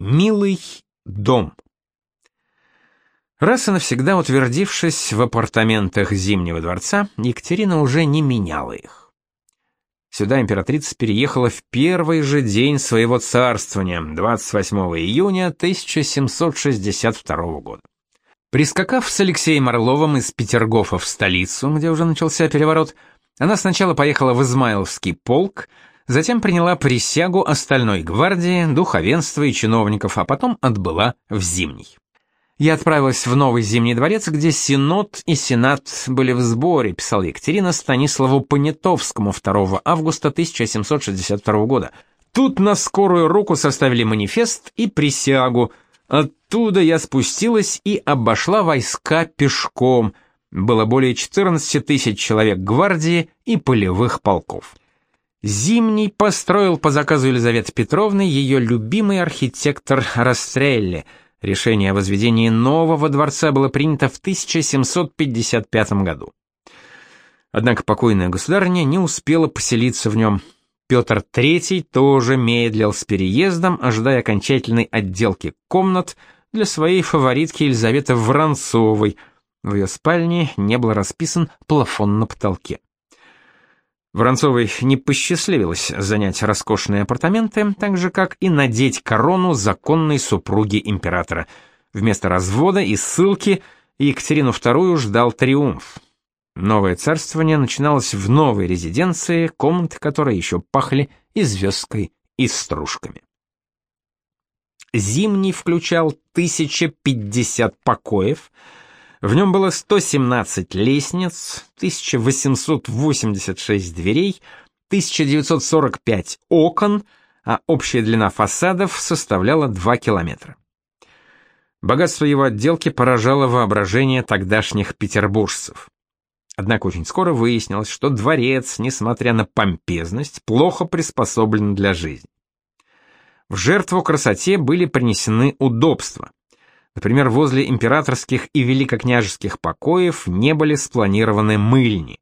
Милый дом. Раз и навсегда утвердившись в апартаментах Зимнего дворца, Екатерина уже не меняла их. Сюда императрица переехала в первый же день своего царствования, 28 июня 1762 года. Прискакав с Алексеем Орловым из Петергофа в столицу, где уже начался переворот, она сначала поехала в Измайловский полк, затем приняла присягу остальной гвардии, духовенства и чиновников, а потом отбыла в Зимний. Я отправилась в Новый Зимний дворец, где Синод и Сенат были в сборе, писал Екатерина Станиславу Понятовскому 2 августа 1762 года. Тут на скорую руку составили манифест и присягу. Оттуда я спустилась и обошла войска пешком. Было более 14 тысяч человек гвардии и полевых полков. Зимний построил по заказу Елизаветы Петровны ее любимый архитектор Растрелли – Решение о возведении нового дворца было принято в 1755 году. Однако покойная государыня не успела поселиться в нем. Петр III тоже медлил с переездом, ожидая окончательной отделки комнат для своей фаворитки Елизаветы Воронцовой. В ее спальне не был расписан плафон на потолке. Воронцовой не посчастливилось занять роскошные апартаменты, так же, как и надеть корону законной супруги императора. Вместо развода и ссылки Екатерину II ждал триумф. Новое царствование начиналось в новой резиденции, комнаты которой еще пахли и звездкой, и стружками. Зимний включал 1050 покоев, в нем было 117 лестниц, 1886 дверей, 1945 окон, а общая длина фасадов составляла 2 километра. Богатство его отделки поражало воображение тогдашних петербуржцев. Однако очень скоро выяснилось, что дворец, несмотря на помпезность, плохо приспособлен для жизни. В жертву красоте были принесены удобства. Например, возле императорских и великокняжеских покоев не были спланированы мыльни.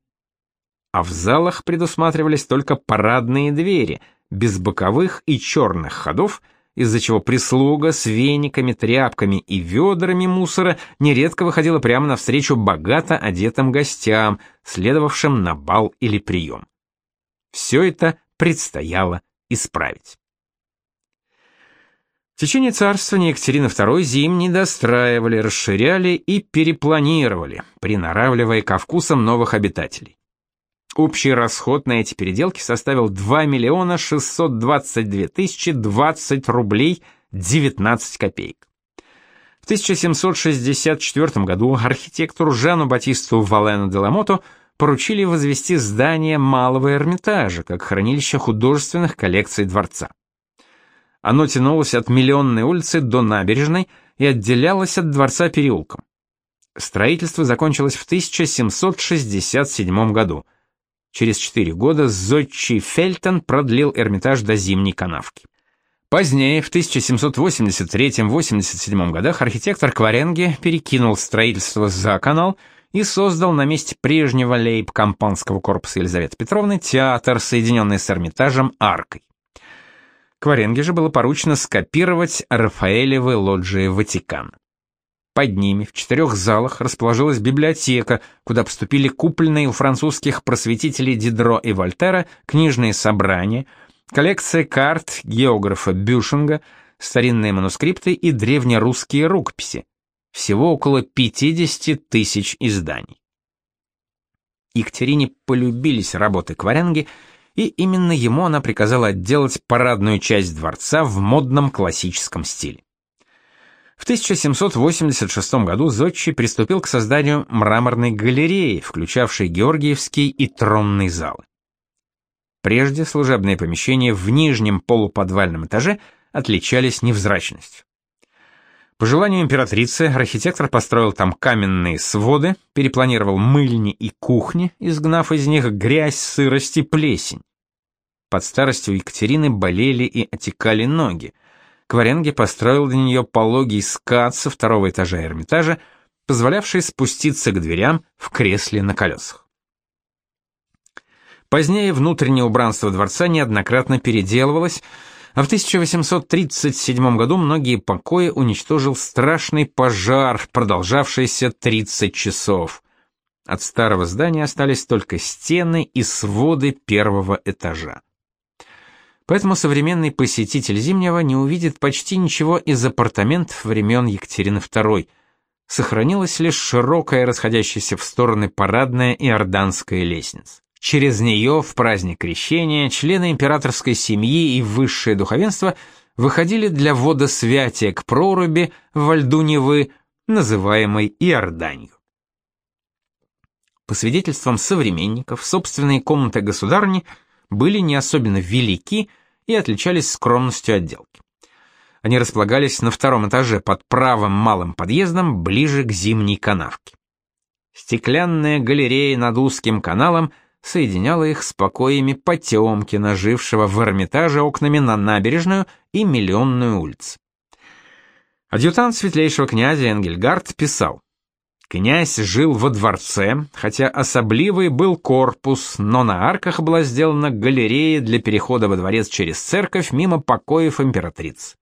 А в залах предусматривались только парадные двери, без боковых и черных ходов, из-за чего прислуга с вениками, тряпками и ведрами мусора нередко выходила прямо навстречу богато одетым гостям, следовавшим на бал или прием. Все это предстояло исправить. В течение царствования Екатерины II зимний достраивали, расширяли и перепланировали, приноравливая ко вкусам новых обитателей. Общий расход на эти переделки составил 2 миллиона 622 тысячи 20 рублей 19 копеек. В 1764 году архитектору Жану Батисту Валену де Ламоту поручили возвести здание Малого Эрмитажа как хранилище художественных коллекций дворца. Оно тянулось от Миллионной улицы до Набережной и отделялось от дворца переулком. Строительство закончилось в 1767 году. Через четыре года Зодчий Фельтон продлил Эрмитаж до Зимней канавки. Позднее, в 1783-87 годах, архитектор Кваренге перекинул строительство за канал и создал на месте прежнего лейб-компанского корпуса Елизаветы Петровны театр, соединенный с Эрмитажем аркой. Кваренге же было поручено скопировать Рафаэлевы лоджии Ватикана. Под ними в четырех залах расположилась библиотека, куда поступили купленные у французских просветителей Дидро и Вольтера книжные собрания, коллекция карт географа Бюшинга, старинные манускрипты и древнерусские рукописи. Всего около 50 тысяч изданий. Екатерине полюбились работы Кваренги, и именно ему она приказала отделать парадную часть дворца в модном классическом стиле. В 1786 году Зодчий приступил к созданию мраморной галереи, включавшей Георгиевский и тронный залы. Прежде служебные помещения в нижнем полуподвальном этаже отличались невзрачностью. По желанию императрицы архитектор построил там каменные своды, перепланировал мыльни и кухни, изгнав из них грязь, сырость и плесень. Под старостью Екатерины болели и отекали ноги. Кваренге построил для нее пологий скат со второго этажа Эрмитажа, позволявший спуститься к дверям в кресле на колесах. Позднее внутреннее убранство дворца неоднократно переделывалось, А в 1837 году многие покои уничтожил страшный пожар, продолжавшийся 30 часов. От старого здания остались только стены и своды первого этажа. Поэтому современный посетитель Зимнего не увидит почти ничего из апартаментов времен Екатерины II. Сохранилась лишь широкая, расходящаяся в стороны парадная и орданская лестница. Через нее в праздник Крещения члены императорской семьи и высшее духовенство выходили для водосвятия к проруби во льду Невы, называемой Иорданью. По свидетельствам современников, собственные комнаты государни – были не особенно велики и отличались скромностью отделки. Они располагались на втором этаже под правым малым подъездом, ближе к зимней канавке. Стеклянная галерея над узким каналом соединяла их с покоями Потемкина, жившего в Эрмитаже окнами на набережную и Миллионную улицу. Адъютант светлейшего князя Энгельгард писал, Князь жил во дворце, хотя особливый был корпус, но на арках была сделана галерея для перехода во дворец через церковь мимо покоев императрицы.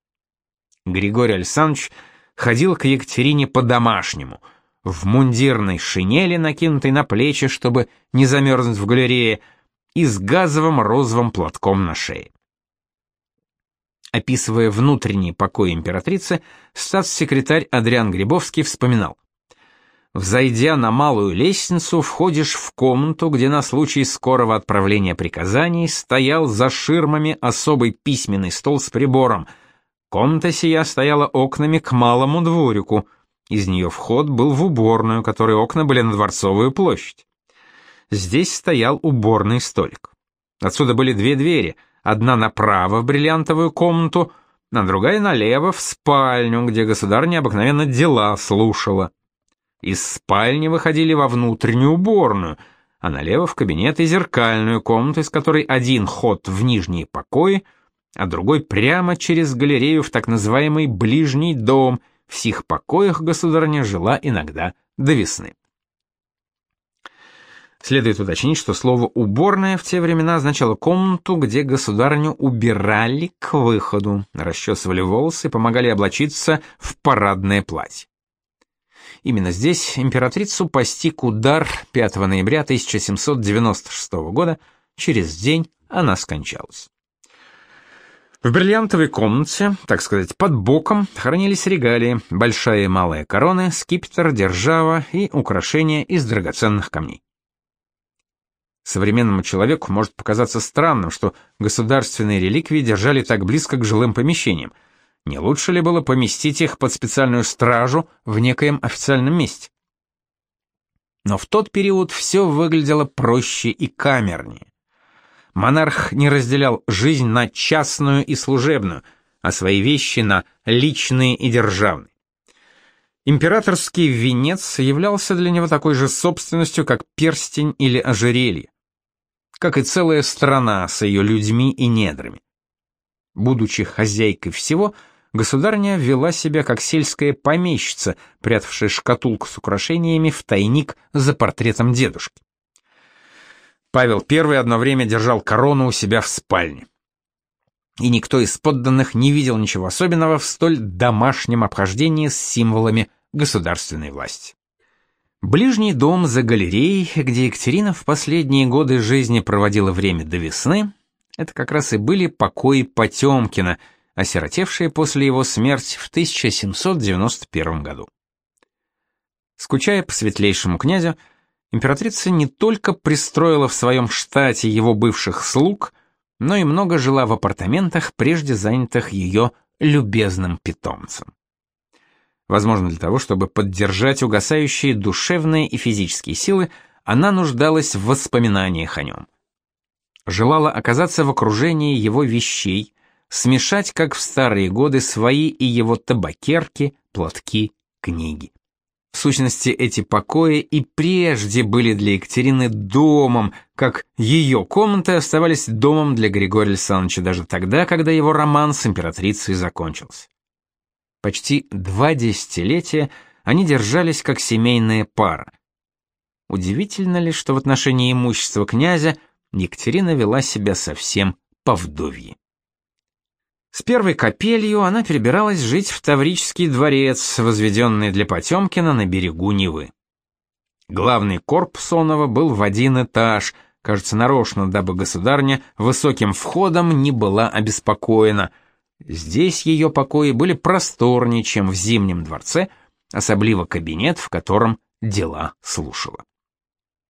Григорий Александрович ходил к Екатерине по-домашнему, в мундирной шинели, накинутой на плечи, чтобы не замерзнуть в галерее, и с газовым розовым платком на шее. Описывая внутренний покой императрицы, статс-секретарь Адриан Грибовский вспоминал. Взойдя на малую лестницу, входишь в комнату, где на случай скорого отправления приказаний стоял за ширмами особый письменный стол с прибором. Комната сия стояла окнами к малому дворику. Из нее вход был в уборную, которой окна были на Дворцовую площадь. Здесь стоял уборный столик. Отсюда были две двери, одна направо в бриллиантовую комнату, а другая налево в спальню, где государь необыкновенно дела слушала. Из спальни выходили во внутреннюю уборную, а налево в кабинет и зеркальную комнату, из которой один ход в нижние покои, а другой прямо через галерею в так называемый ближний дом. В сих покоях государыня жила иногда до весны. Следует уточнить, что слово «уборная» в те времена означало комнату, где государню убирали к выходу, расчесывали волосы помогали облачиться в парадное платье. Именно здесь императрицу постиг удар 5 ноября 1796 года, через день она скончалась. В бриллиантовой комнате, так сказать, под боком, хранились регалии, большая и малая короны, скипетр, держава и украшения из драгоценных камней. Современному человеку может показаться странным, что государственные реликвии держали так близко к жилым помещениям – не лучше ли было поместить их под специальную стражу в некоем официальном месте? Но в тот период все выглядело проще и камернее. Монарх не разделял жизнь на частную и служебную, а свои вещи на личные и державные. Императорский венец являлся для него такой же собственностью, как перстень или ожерелье, как и целая страна с ее людьми и недрами. Будучи хозяйкой всего, государня вела себя как сельская помещица, прятавшая шкатулку с украшениями в тайник за портретом дедушки. Павел I одно время держал корону у себя в спальне. И никто из подданных не видел ничего особенного в столь домашнем обхождении с символами государственной власти. Ближний дом за галереей, где Екатерина в последние годы жизни проводила время до весны, это как раз и были покои Потемкина – осиротевшие после его смерти в 1791 году. Скучая по светлейшему князю, императрица не только пристроила в своем штате его бывших слуг, но и много жила в апартаментах, прежде занятых ее любезным питомцем. Возможно, для того, чтобы поддержать угасающие душевные и физические силы, она нуждалась в воспоминаниях о нем. Желала оказаться в окружении его вещей, смешать, как в старые годы, свои и его табакерки, платки, книги. В сущности, эти покои и прежде были для Екатерины домом, как ее комнаты оставались домом для Григория Александровича даже тогда, когда его роман с императрицей закончился. Почти два десятилетия они держались как семейная пара. Удивительно ли, что в отношении имущества князя Екатерина вела себя совсем по вдовье. С первой капелью она перебиралась жить в Таврический дворец, возведенный для Потемкина на берегу Невы. Главный корпус Онова был в один этаж, кажется, нарочно, дабы государня высоким входом не была обеспокоена. Здесь ее покои были просторнее, чем в Зимнем дворце, особливо кабинет, в котором дела слушала.